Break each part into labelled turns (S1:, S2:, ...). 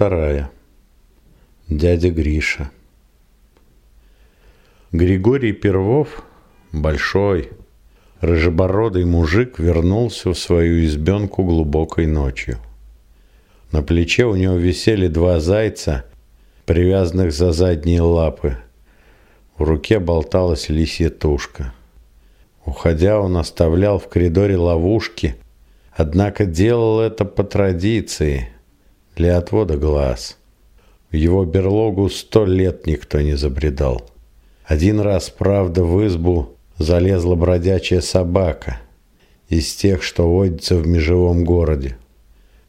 S1: вторая. Дядя Гриша. Григорий Первов, большой, рыжебородый мужик, вернулся в свою избенку глубокой ночью. На плече у него висели два зайца, привязанных за задние лапы. В руке болталась лисья тушка. Уходя, он оставлял в коридоре ловушки, однако делал это по традиции, для отвода глаз – в его берлогу сто лет никто не забредал. Один раз, правда, в избу залезла бродячая собака из тех, что водится в межевом городе.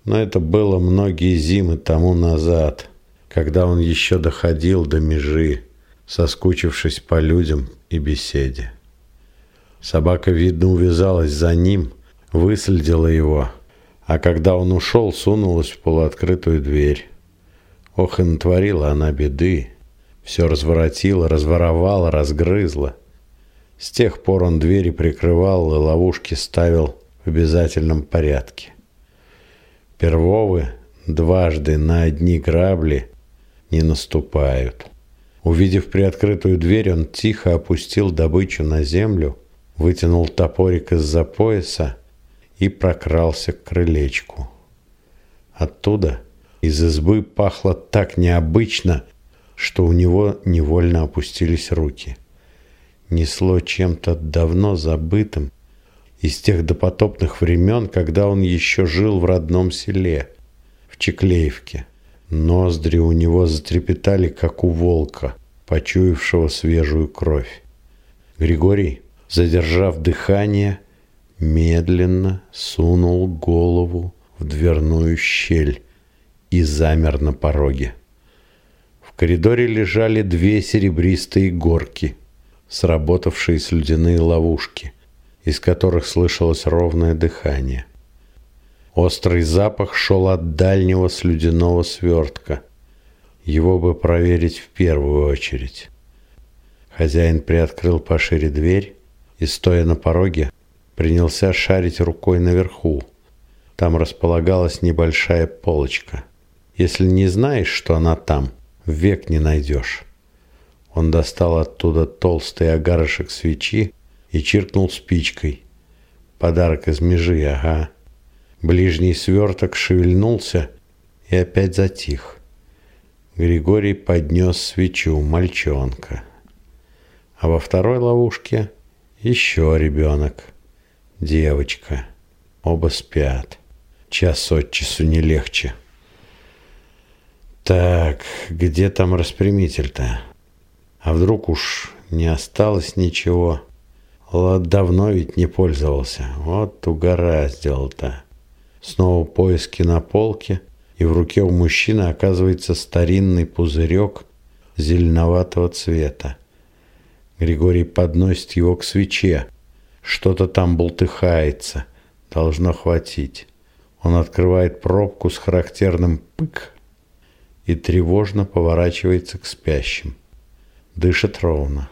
S1: Но это было многие зимы тому назад, когда он еще доходил до межи, соскучившись по людям и беседе. Собака, видно, увязалась за ним, выследила его, а когда он ушел, сунулась в полуоткрытую дверь. Ох, и натворила она беды. Все разворотила, разворовала, разгрызла. С тех пор он двери прикрывал и ловушки ставил в обязательном порядке. Первовы дважды на одни грабли не наступают. Увидев приоткрытую дверь, он тихо опустил добычу на землю, вытянул топорик из-за пояса и прокрался к крылечку. Оттуда – из избы пахло так необычно, что у него невольно опустились руки. Несло чем-то давно забытым, из тех допотопных времен, когда он еще жил в родном селе, в Чеклеевке. Ноздри у него затрепетали, как у волка, почуявшего свежую кровь. Григорий, задержав дыхание, медленно сунул голову в дверную щель и замер на пороге. В коридоре лежали две серебристые горки, сработавшие слюдяные ловушки, из которых слышалось ровное дыхание. Острый запах шел от дальнего слюдяного свертка. Его бы проверить в первую очередь. Хозяин приоткрыл пошире дверь и, стоя на пороге, принялся шарить рукой наверху. Там располагалась небольшая полочка – если не знаешь, что она там, век не найдешь. Он достал оттуда толстый огарышек свечи и чиркнул спичкой. Подарок из межи, ага. Ближний сверток шевельнулся и опять затих. Григорий поднес свечу мальчонка. А во второй ловушке еще ребенок. Девочка. Оба спят. Час от часу не легче. Так, где там распрямитель-то? А вдруг уж не осталось ничего? Давно ведь не пользовался. Вот угораздил-то. Снова поиски на полке, и в руке у мужчины оказывается старинный пузырек зеленоватого цвета. Григорий подносит его к свече. Что-то там бултыхается. Должно хватить. Он открывает пробку с характерным «пык» и тревожно поворачивается к спящим. Дышит ровно.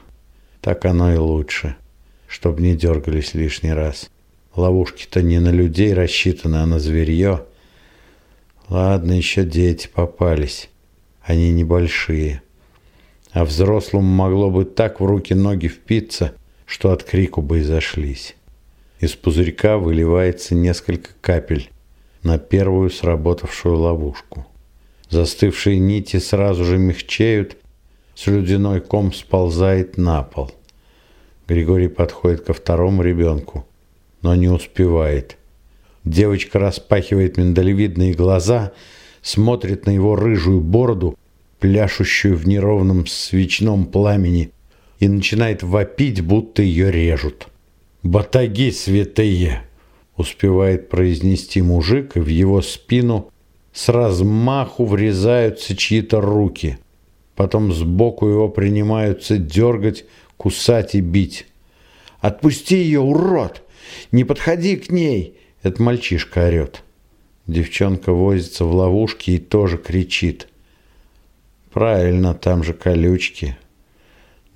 S1: Так оно и лучше, чтобы не дергались лишний раз. Ловушки-то не на людей рассчитаны, а на зверье. Ладно, еще дети попались. Они небольшие. А взрослому могло бы так в руки-ноги впиться, что от крику бы и зашлись. Из пузырька выливается несколько капель на первую сработавшую ловушку. Застывшие нити сразу же мягчеют, слюдяной ком сползает на пол. Григорий подходит ко второму ребенку, но не успевает. Девочка распахивает миндалевидные глаза, смотрит на его рыжую бороду, пляшущую в неровном свечном пламени, и начинает вопить, будто ее режут. «Батаги святые!» успевает произнести мужик, и в его спину с размаху врезаются чьи-то руки. Потом сбоку его принимаются дергать, кусать и бить. «Отпусти ее, урод! Не подходи к ней!» Это мальчишка орет. Девчонка возится в ловушке и тоже кричит. «Правильно, там же колючки».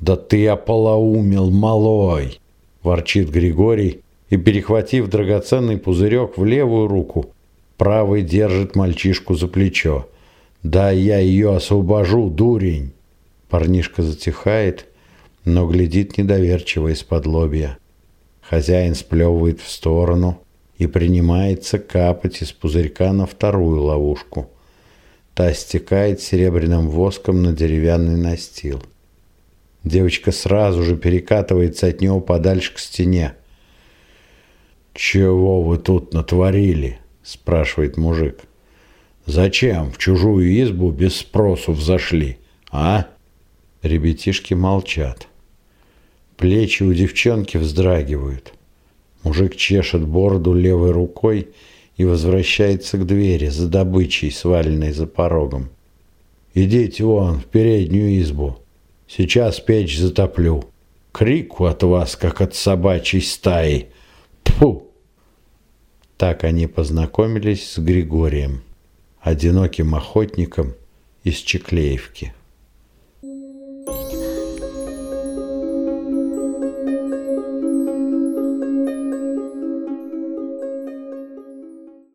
S1: «Да ты ополоумел, малой!» – ворчит Григорий и, перехватив драгоценный пузырек в левую руку, Правый держит мальчишку за плечо. Да я ее освобожу, дурень. Парнишка затихает, но глядит недоверчиво из-под лобья. Хозяин сплевывает в сторону и принимается капать из пузырька на вторую ловушку. Та стекает серебряным воском на деревянный настил. Девочка сразу же перекатывается от него подальше к стене. «Чего вы тут натворили?» – спрашивает мужик. «Зачем в чужую избу без спросу взошли, а?» Ребятишки молчат. Плечи у девчонки вздрагивают. Мужик чешет бороду левой рукой и возвращается к двери за добычей, сваленной за порогом. «Идите вон, в переднюю избу. Сейчас печь затоплю. Крику от вас, как от собачьей стаи. Тьфу!» Так они познакомились с Григорием, одиноким охотником из Чеклеевки.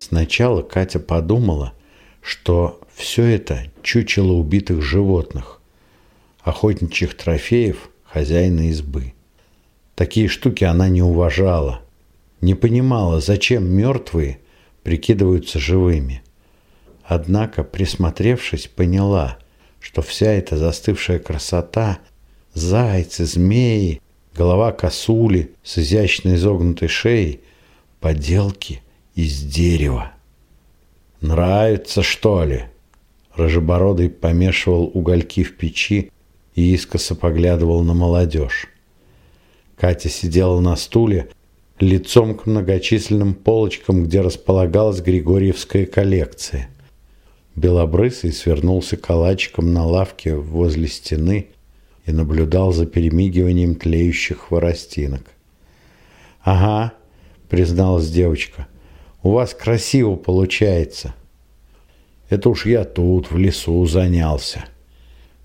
S1: Сначала Катя подумала, что все это чучело убитых животных, охотничьих трофеев хозяина избы. Такие штуки она не уважала, не понимала, зачем мертвые прикидываются живыми. Однако, присмотревшись, поняла, что вся эта застывшая красота, зайцы, змеи, голова косули с изящно изогнутой шеей, поделки – из дерева. «Нравится, что ли?» Рожебородый помешивал угольки в печи и искоса поглядывал на молодежь. Катя сидела на стуле, лицом к многочисленным полочкам, где располагалась Григорьевская коллекция. Белобрысый свернулся калачиком на лавке возле стены и наблюдал за перемигиванием тлеющих хворостинок. «Ага», — призналась девочка, — у вас красиво получается. Это уж я тут, в лесу, занялся.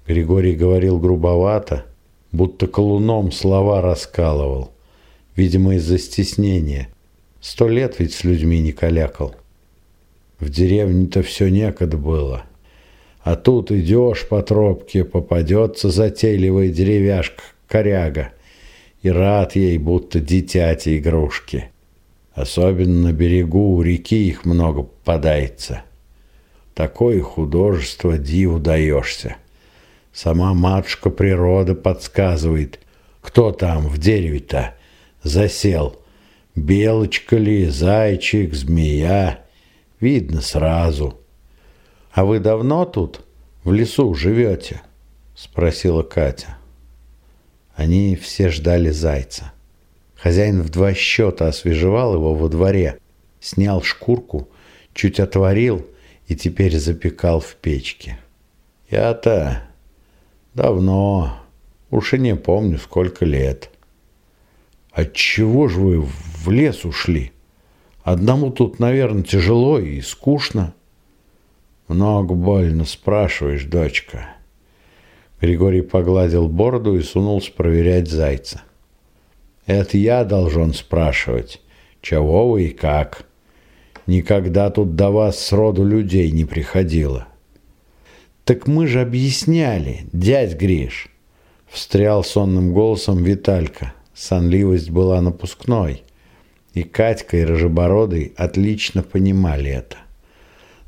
S1: Григорий говорил грубовато, будто колуном слова раскалывал. Видимо, из-за стеснения. Сто лет ведь с людьми не калякал. В деревне-то все некогда было. А тут идешь по тропке, попадется затейливая деревяшка, коряга, и рад ей, будто дитяти игрушки. Особенно на берегу у реки их много попадается. Такое художество диву даешься. Сама матушка природа подсказывает, кто там в дереве-то засел. Белочка ли, зайчик, змея. Видно сразу. «А вы давно тут, в лесу, живете?» – спросила Катя. Они все ждали зайца. Хозяин в два счета освежевал его во дворе, снял шкурку, чуть отварил и теперь запекал в печке. Я-то давно, уж и не помню, сколько лет. Отчего же вы в лес ушли? Одному тут, наверное, тяжело и скучно. Много больно спрашиваешь, дочка. Григорий погладил бороду и сунулся проверять зайца. — это я должен спрашивать, чего вы и как. Никогда тут до вас сроду людей не приходило. Так мы же объясняли, дядь Гриш. Встрял сонным голосом Виталька. Сонливость была напускной. И Катька, и Рожебородый отлично понимали это.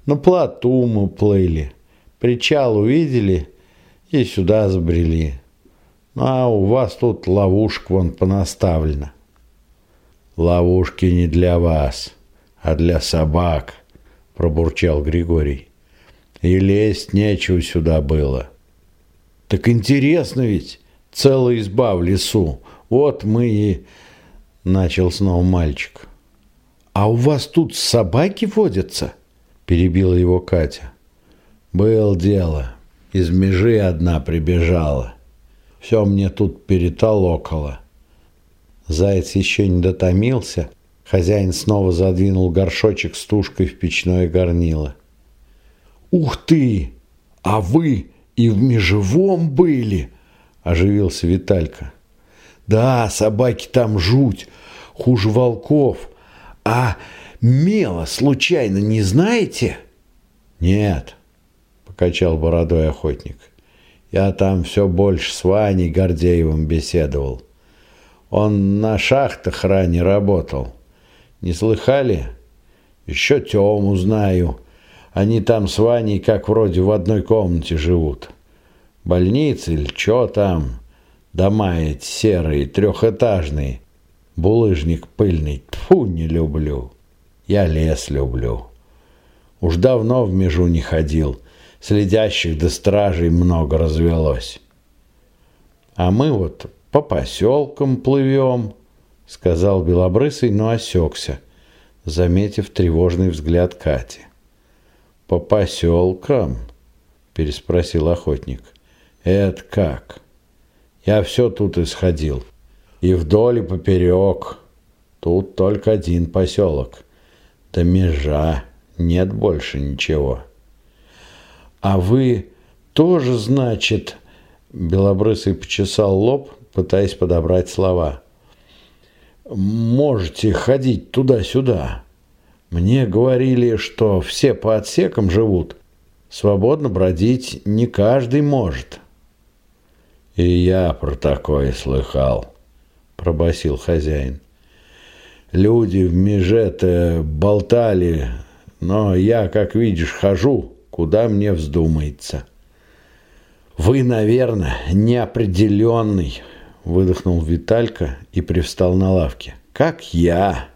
S1: На плоту мы плыли, причал увидели и сюда забрели. А у вас тут ловушка вон понаставлена. Ловушки не для вас, а для собак, пробурчал Григорий. И лезть нечего сюда было. Так интересно ведь, целая изба в лесу. Вот мы и... Начал снова мальчик. «А у вас тут собаки водятся?» Перебила его Катя. «Был дело. Из межи одна прибежала. Все мне тут перетолокало. Заяц еще не дотомился. Хозяин снова задвинул горшочек с тушкой в печное горнило. «Ух ты! А вы и в межевом были!» – оживился Виталька. «Да, собаки там жуть, хуже волков. А мела случайно не знаете?» «Нет», – покачал бородой охотник. Я там все больше с Ваней Гордеевым беседовал. Он на шахтах ранее работал. Не слыхали? Еще Тему знаю. Они там с Ваней как вроде в одной комнате живут. Больницы или что там? Дома эти серые, трехэтажные. Булыжник пыльный. Тфу, не люблю. Я лес люблю. Уж давно в межу не ходил. Следящих до стражей много развелось. А мы вот по поселкам плывем, сказал Белобрысый, но осекся, заметив тревожный взгляд Кати. По поселкам? переспросил охотник. Это как? Я все тут исходил. И вдоль и поперек. Тут только один поселок. Да межа. Нет больше ничего. А вы тоже, значит... Белобрысый почесал лоб, пытаясь подобрать слова. «Можете ходить туда-сюда. Мне говорили, что все по отсекам живут. Свободно бродить не каждый может». «И я про такое слыхал», — пробасил хозяин. «Люди в меже-то болтали, но я, как видишь, хожу, куда мне вздумается». «Вы, наверное, неопределенный», — выдохнул Виталька и привстал на лавке. «Как я».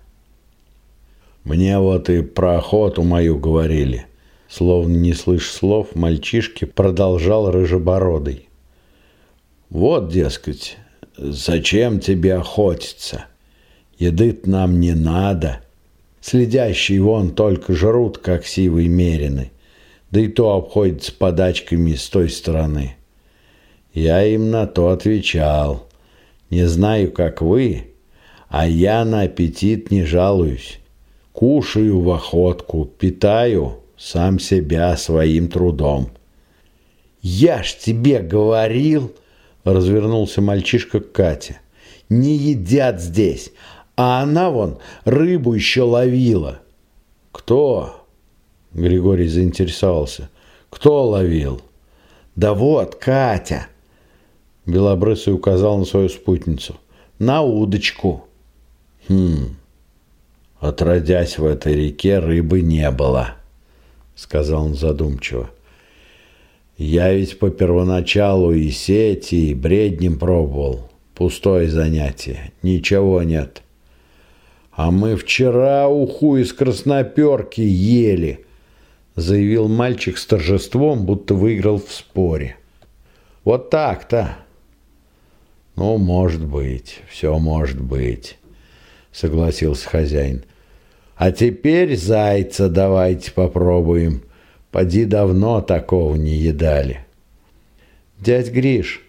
S1: «Мне вот и про охоту мою говорили». Словно не слышь слов, мальчишки продолжал рыжебородый. Вот, дескать, зачем тебе охотиться? еды нам не надо. Следящие вон только жрут, как сивые мерины. Да и то обходятся подачками с той стороны. Я им на то отвечал. Не знаю, как вы, а я на аппетит не жалуюсь. Кушаю в охотку, питаю сам себя своим трудом. «Я ж тебе говорил!» развернулся мальчишка к Кате. «Не едят здесь, а она вон рыбу еще ловила». «Кто?» — Григорий заинтересовался. «Кто ловил?» «Да вот, Катя!» Белобрысый указал на свою спутницу. «На удочку». «Хм, отродясь в этой реке, рыбы не было», — сказал он задумчиво. Я ведь по первоначалу и сети, и бреднем пробовал. Пустое занятие. Ничего нет. А мы вчера уху из красноперки ели, заявил мальчик с торжеством, будто выиграл в споре. Вот так-то. Ну, может быть, все может быть, согласился хозяин. А теперь зайца давайте попробуем. Поди давно такого не едали. Дядь Гриш,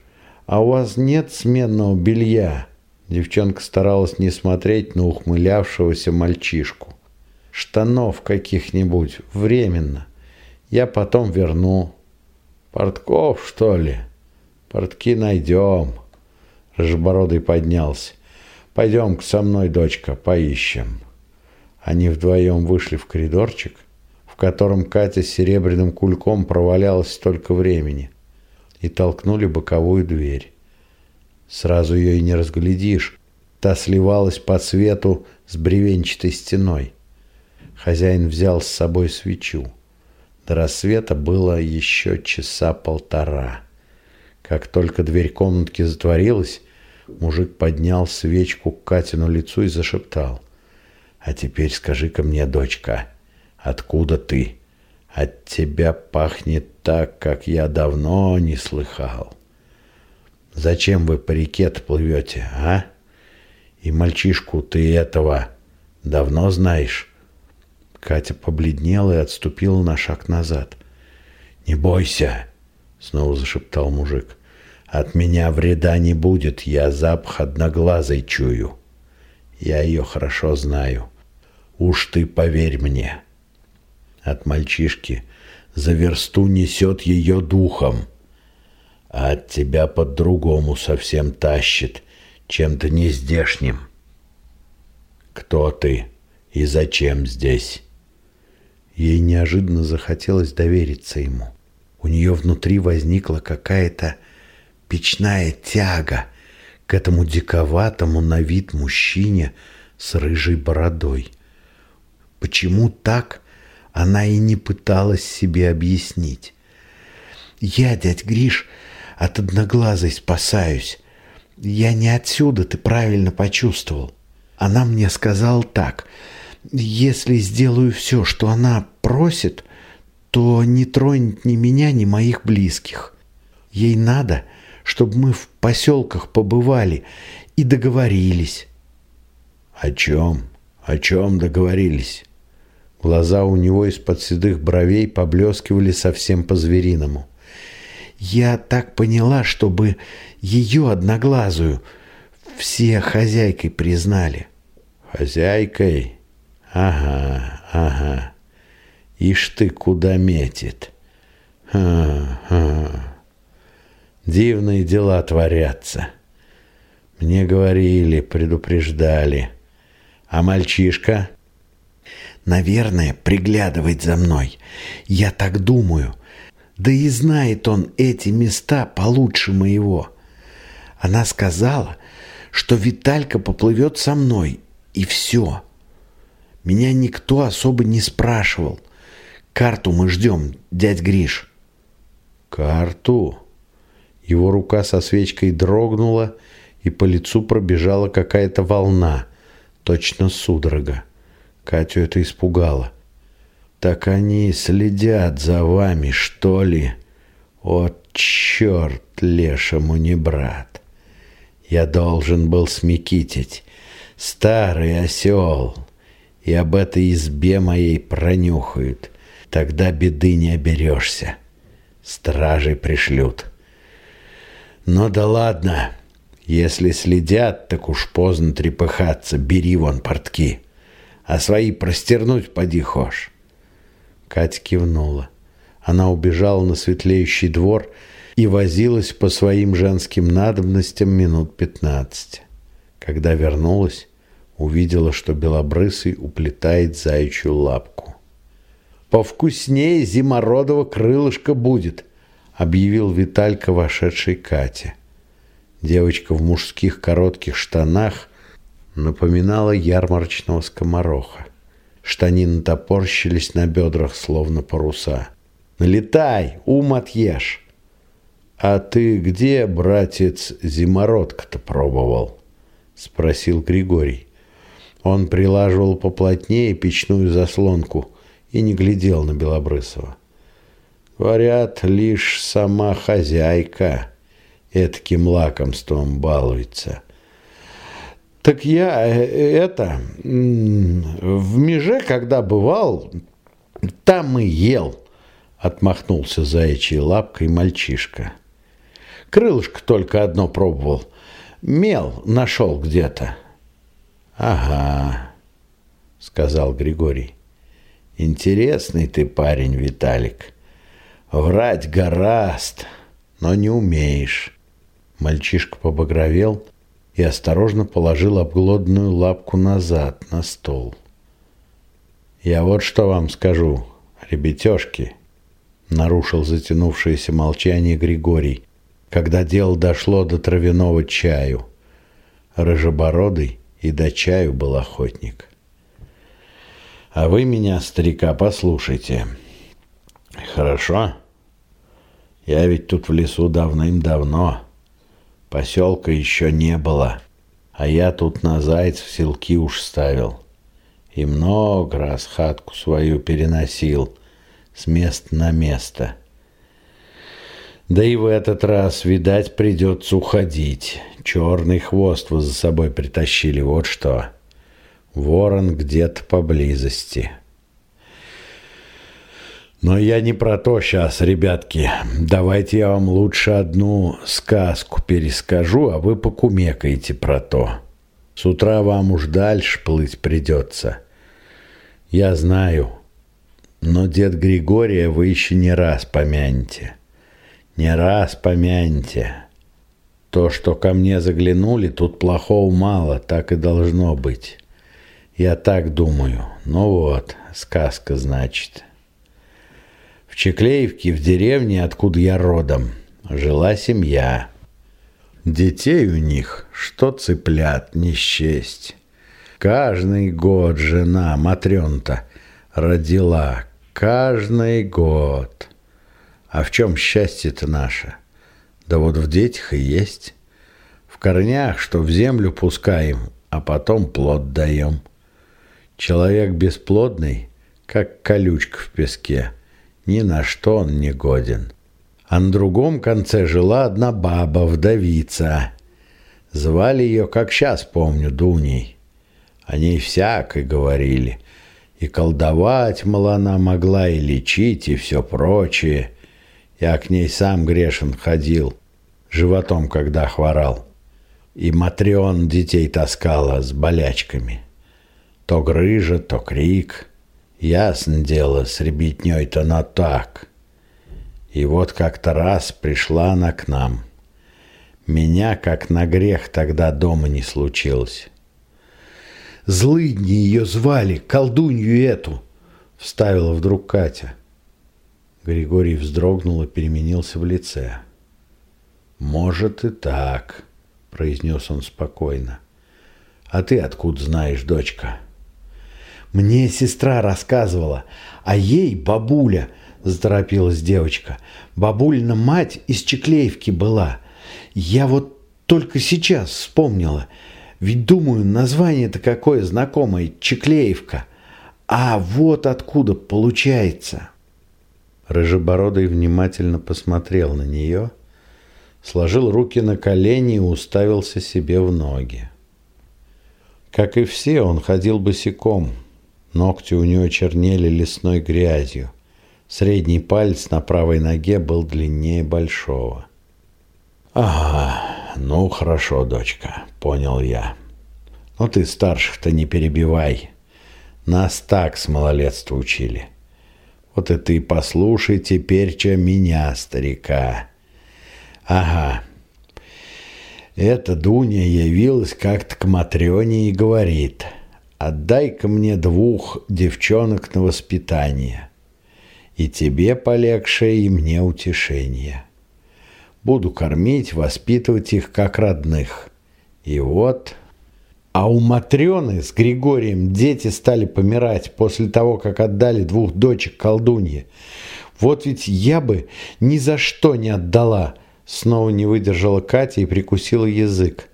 S1: а у вас нет сменного белья? Девчонка старалась не смотреть на ухмылявшегося мальчишку. Штанов каких-нибудь, временно. Я потом верну. Портков, что ли? Портки найдем. Рыжебородый поднялся. Пойдем-ка со мной, дочка, поищем. Они вдвоем вышли в коридорчик – котором Катя с серебряным кульком провалялась столько времени, и толкнули боковую дверь. Сразу ее и не разглядишь, та сливалась по цвету с бревенчатой стеной. Хозяин взял с собой свечу. До рассвета было еще часа полтора. Как только дверь комнатки затворилась, мужик поднял свечку к Катину лицу и зашептал. «А теперь скажи-ка мне, дочка, Откуда ты? От тебя пахнет так, как я давно не слыхал. Зачем вы по реке плывете, а? И мальчишку ты этого давно знаешь?» Катя побледнела и отступила на шаг назад. «Не бойся!» — снова зашептал мужик. «От меня вреда не будет, я запах одноглазой чую. Я ее хорошо знаю. Уж ты поверь мне!» От мальчишки за версту несет ее духом, а от тебя по-другому совсем тащит, чем-то нездешним. Кто ты и зачем здесь? Ей неожиданно захотелось довериться ему. У нее внутри возникла какая-то печная тяга к этому диковатому на вид мужчине с рыжей бородой. Почему так, она и не пыталась себе объяснить. «Я, дядь Гриш, от одноглазой спасаюсь. Я не отсюда, ты правильно почувствовал. Она мне сказала так. Если сделаю все, что она просит, то не тронет ни меня, ни моих близких. Ей надо, чтобы мы в поселках побывали и договорились.
S2: О чем? О чем договорились?
S1: Глаза у него из-под седых бровей поблескивали совсем по-звериному. Я так поняла, чтобы ее одноглазую все хозяйкой признали.
S2: Хозяйкой? Ага, ага. Ишь ты куда метит. Ха-ха. Дивные дела творятся. Мне говорили, предупреждали. А мальчишка?
S1: Наверное, приглядывает за мной. Я так думаю. Да и знает он эти места получше моего. Она сказала, что Виталька поплывет со мной, и все. Меня никто особо не спрашивал. Карту мы ждем, дядь Гриш.
S2: Карту? Его рука со свечкой дрогнула, и по лицу пробежала какая-то волна, точно судорога. Катю это испугало. Так они следят за вами, что ли? О, черт, лешему не брат. Я должен был смекитить. Старый осел. И об этой избе моей пронюхают. Тогда беды не оберешься. Стражи пришлют. Но да ладно. Если следят, так уж поздно трепыхаться. Бери вон портки. А свои простернуть поди хошь.
S1: Катя кивнула. Она убежала на светлеющий двор и возилась по своим женским надобностям минут пятнадцать. Когда вернулась, увидела, что белобрысый уплетает заячью лапку. «Повкуснее зимородого крылышка будет», — объявил Виталька, вошедший Кате. Девочка в мужских коротких штанах напоминала ярмарочного скомороха. Штанины топорщились на бедрах, словно паруса. «Налетай, ум отъешь!» «А ты где, братец, зимородка-то пробовал?» — спросил Григорий. Он прилаживал поплотнее печную заслонку и не глядел на Белобрысова. «Говорят, лишь сама хозяйка этаким лакомством балуется». Так я э, это в меже, когда бывал, там и ел, отмахнулся заячьей лапкой мальчишка. Крылышко только одно пробовал. Мел нашел где-то. Ага, сказал Григорий. Интересный ты парень, Виталик. Врать гораст, но не умеешь. Мальчишка побагровел и осторожно положил обглодную лапку назад на стол. «Я вот что вам скажу, ребятешки», — нарушил затянувшееся молчание Григорий, когда дело дошло до травяного чаю. Рыжебородый и до чаю был охотник. «А вы меня, старика, послушайте. Хорошо? Я ведь тут в лесу давным-давно». Поселка еще не было, а я тут на зайцев селки уж ставил. И много раз хатку свою переносил с места на место. Да и в этот раз, видать, придется уходить. Черный хвост вы за собой притащили, вот что. Ворон где-то поблизости. Но я не про то сейчас, ребятки. Давайте я вам лучше одну сказку перескажу, а вы покумекаете про то. С утра вам уж дальше плыть придется. Я знаю, но дед Григория вы еще не раз помянете. Не раз помянете. То, что ко мне заглянули, тут плохого мало, так и должно быть. Я так думаю. Ну вот, сказка значит.
S2: Чеклеевке, в деревне, откуда я родом, жила семья. Детей у них, что цыплят, не счесть. Каждый год жена Матрёнта родила, каждый год. А в чем счастье-то наше? Да вот в детях и есть. В корнях, что в землю пускаем, а потом плод даем. Человек бесплодный, как колючка в песке – ни на что он не годен. А на другом конце жила одна баба, вдовица. Звали ее, как сейчас помню, Дуней. О ней всякой говорили. И колдовать, мол, она могла, и лечить, и все прочее. Я к ней сам грешен ходил, животом когда хворал. И Матрион детей таскала с болячками. То грыжа, то крик — Ясно дело, с ребятней-то на так. И вот как-то раз пришла она к нам. Меня, как на грех, тогда дома не случилось. Злыдни ее звали, колдунью эту, вставила вдруг Катя. Григорий вздрогнул и переменился в лице. «Может и так», — произнес он спокойно. «А ты откуда знаешь, дочка?» Мне сестра рассказывала, а ей бабуля, заторопилась девочка. Бабульна мать из Чеклеевки была. Я вот только сейчас вспомнила. Ведь думаю, название-то какое знакомое, Чеклеевка. А вот откуда получается. Рыжебородый внимательно посмотрел на нее, сложил руки на колени и уставился себе в ноги. Как и все, он ходил босиком – Ногти у него чернели лесной грязью. Средний палец на правой ноге был длиннее большого. «Ага, ну хорошо, дочка, понял я. Но ты старших-то не перебивай. Нас так с малолетства учили. Вот и ты послушай теперь, что меня, старика. Ага. Эта Дуня явилась как-то к Матрёне и говорит — отдай-ка мне двух девчонок на воспитание. И тебе полегче, и мне утешение. Буду кормить, воспитывать их как родных. И вот... А у Матрены с Григорием дети стали помирать после того, как отдали двух дочек колдунье. Вот ведь я бы ни за что не отдала. Снова не выдержала Катя и прикусила язык,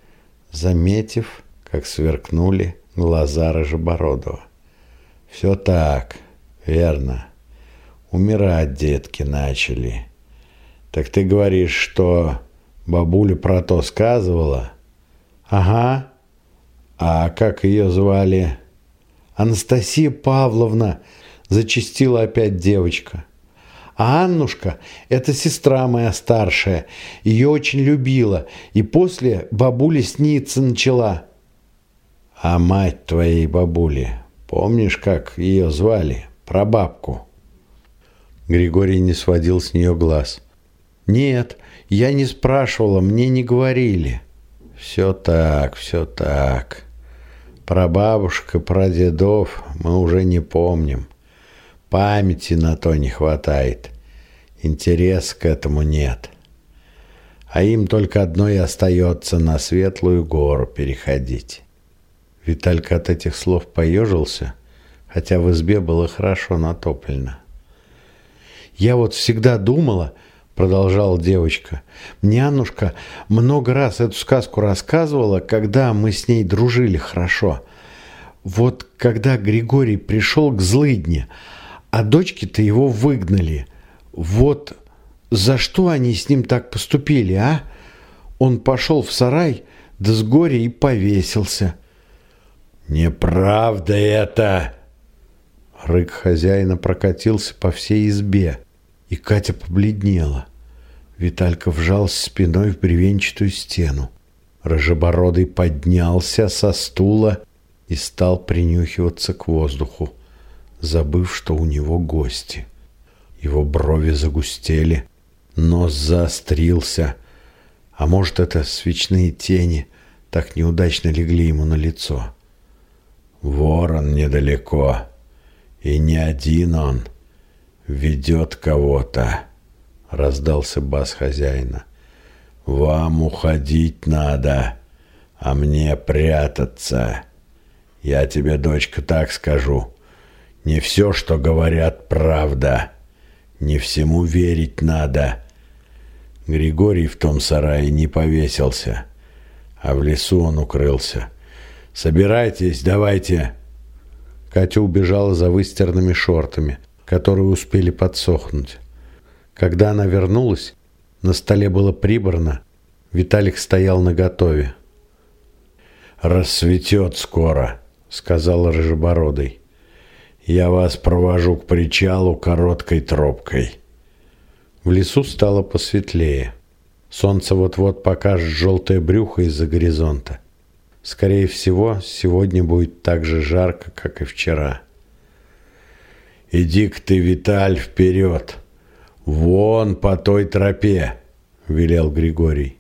S2: заметив, как сверкнули глаза Рыжебородова. «Все так, верно. Умирать детки начали. Так ты говоришь, что бабуля про то сказывала?» «Ага. А как ее звали?» «Анастасия Павловна», — зачастила опять девочка. А Аннушка – это сестра моя старшая. Ее очень любила. И после бабуля снится начала. А мать твоей бабули, помнишь, как ее звали? Прабабку. Григорий не сводил с нее глаз. Нет, я не спрашивала, мне не говорили. Все так, все так. Про бабушек и про дедов мы уже не помним. Памяти на то не хватает. Интерес к этому нет. А им только одно и остается на светлую гору переходить. Виталька от этих слов поежился, хотя в избе было хорошо натоплено. «Я вот всегда думала, — продолжала девочка, — мне Аннушка много раз эту сказку рассказывала, когда мы с ней дружили хорошо. Вот когда Григорий пришел к злыдне, а дочки-то его выгнали, вот за что они с ним так поступили, а? Он пошел в сарай, да с горя и повесился». «Неправда это!» Рык хозяина прокатился по всей избе, и Катя побледнела. Виталька вжался спиной в бревенчатую стену. Рожебородый поднялся со стула и стал принюхиваться к воздуху, забыв, что у него гости. Его брови загустели, нос заострился, а может, это свечные тени так неудачно легли ему на лицо. Ворон недалеко. И не один он.
S1: ведет кого-то», — раздался бас хозяина. «Вам уходить надо, а мне прятаться. Я тебе, дочка, так скажу. Не все, что говорят, правда. Не всему верить надо». Григорий в том сарае не повесился, а в лесу он укрылся. «Собирайтесь, давайте!» Катя убежала за выстиранными шортами, которые успели подсохнуть. Когда она вернулась, на столе было прибрано, Виталик стоял наготове. «Рассветет скоро», — сказал Рыжебородый. «Я вас провожу к причалу короткой тропкой». В лесу стало посветлее. Солнце вот-вот покажет желтое брюхо из-за горизонта. Скорее всего, сегодня будет так же жарко, как и вчера. «Иди-ка ты, Виталь, вперед! Вон по той тропе!» — велел Григорий.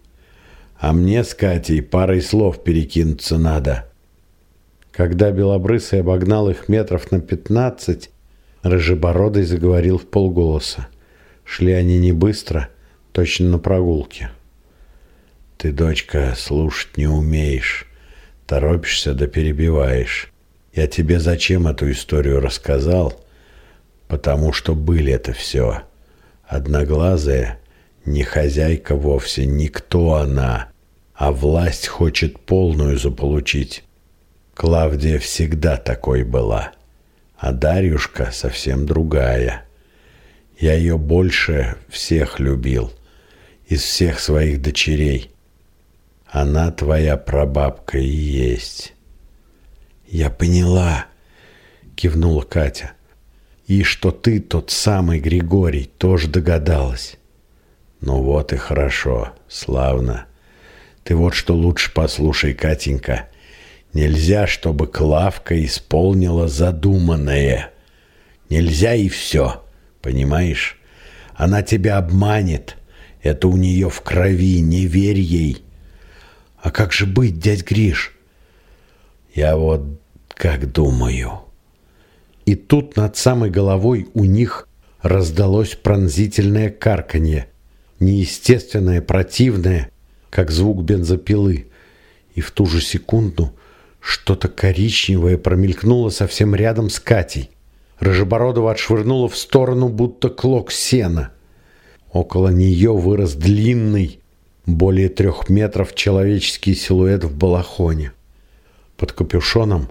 S1: «А мне с Катей парой слов перекинуться надо». Когда Белобрысый обогнал их метров на пятнадцать, Рыжебородый заговорил в полголоса. Шли они не быстро, точно на прогулке. «Ты, дочка, слушать не умеешь. Торопишься да перебиваешь. Я тебе зачем эту историю рассказал? Потому что были это все. Одноглазая не хозяйка вовсе, никто она, а власть хочет полную заполучить. Клавдия всегда такой была, а Дарюшка совсем другая». Я ее больше всех любил, из всех своих дочерей. Она твоя прабабка и есть. Я поняла, кивнула Катя. И что ты тот самый Григорий тоже догадалась. Ну вот и хорошо, славно. Ты вот что лучше послушай, Катенька. Нельзя, чтобы Клавка исполнила задуманное. Нельзя и все. Понимаешь? Она тебя обманет. Это у нее в крови, не верь ей. А как же быть, дядь Гриш? Я вот как думаю. И тут над самой головой у них раздалось пронзительное карканье, неестественное, противное, как звук бензопилы. И в ту же секунду что-то коричневое промелькнуло совсем рядом с Катей. Рыжебородова отшвырнула в сторону, будто клок сена. Около нее вырос длинный, более трех метров человеческий силуэт в балахоне. Под капюшоном,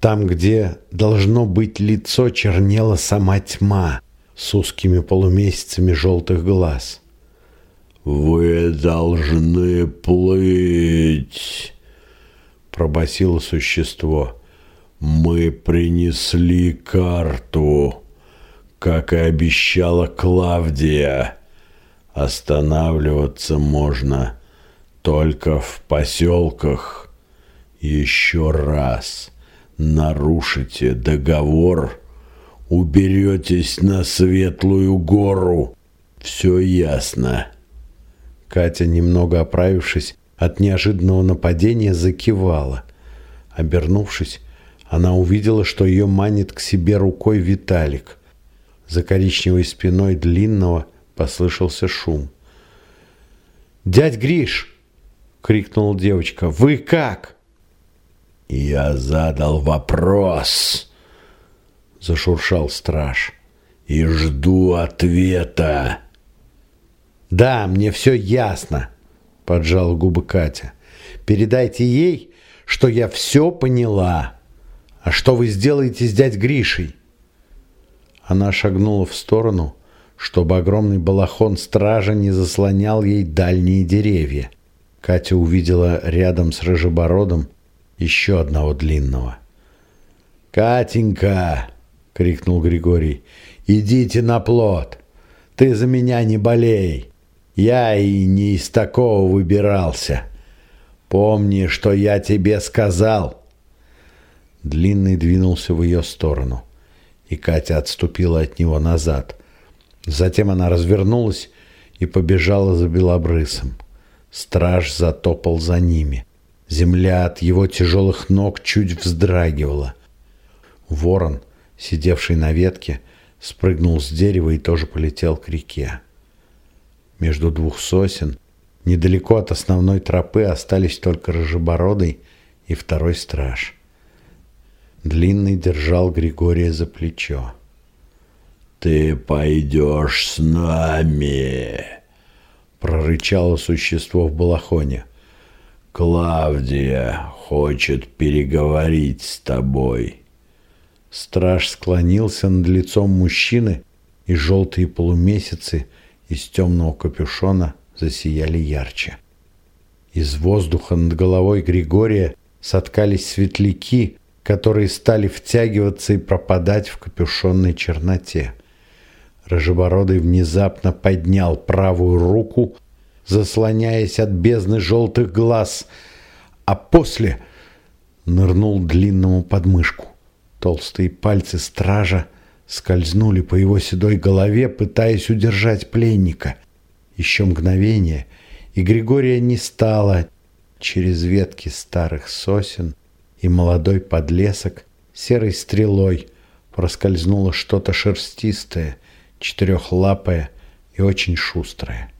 S1: там, где должно быть лицо, чернела сама тьма с узкими полумесяцами желтых глаз. «Вы должны плыть!» — пробасило существо. Мы принесли карту, как и обещала Клавдия. Останавливаться можно только в поселках. Еще раз нарушите договор, уберетесь на Светлую гору. Все ясно. Катя, немного оправившись от неожиданного нападения, закивала. Обернувшись, она увидела, что ее манит к себе рукой Виталик. За коричневой спиной длинного послышался шум. «Дядь Гриш!» — крикнула девочка. «Вы как?» «Я задал вопрос!» — зашуршал страж. «И жду ответа!» «Да, мне все ясно!» — поджала губы Катя. «Передайте ей, что я все поняла!» «А что вы сделаете с дядь Гришей?» Она шагнула в сторону, чтобы огромный балахон стража не заслонял ей дальние деревья. Катя увидела рядом с Рыжебородом еще одного длинного. «Катенька!» — крикнул Григорий. «Идите на плот! Ты за меня не болей! Я и не из такого выбирался! Помни, что я тебе сказал!» Длинный двинулся в ее сторону, и Катя отступила от него назад. Затем она развернулась и побежала за белобрысом. Страж затопал за ними. Земля от его тяжелых ног чуть вздрагивала. Ворон, сидевший на ветке,
S2: спрыгнул с дерева и тоже полетел к реке. Между двух сосен, недалеко от основной тропы, остались только Рыжебородый и второй страж. Длинный держал Григория за плечо. «Ты пойдешь с нами!» прорычало существо в балахоне. «Клавдия хочет переговорить с тобой». Страж склонился над лицом мужчины, и желтые полумесяцы из темного капюшона засияли ярче. Из воздуха над головой Григория соткались светляки, которые стали втягиваться и пропадать в капюшонной черноте. Рожебородый внезапно поднял правую руку, заслоняясь от бездны желтых глаз, а после нырнул длинному подмышку. Толстые пальцы стража скользнули по его седой голове, пытаясь удержать пленника. Еще мгновение, и Григория не стало. Через ветки старых сосен и молодой подлесок серой стрелой проскользнуло что-то шерстистое, четырехлапое и очень шустрое.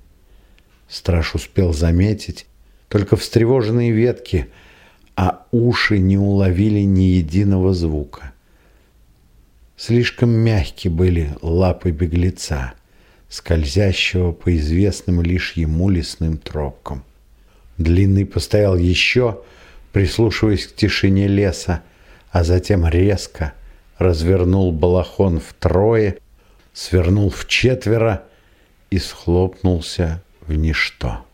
S2: Страж успел заметить только встревоженные ветки, а уши не уловили ни единого звука. Слишком мягкие были лапы беглеца, скользящего по известным лишь ему лесным тропкам. Длинный постоял еще, прислушиваясь к тишине леса, а затем резко развернул балахон втрое, свернул в четверо и схлопнулся в ничто.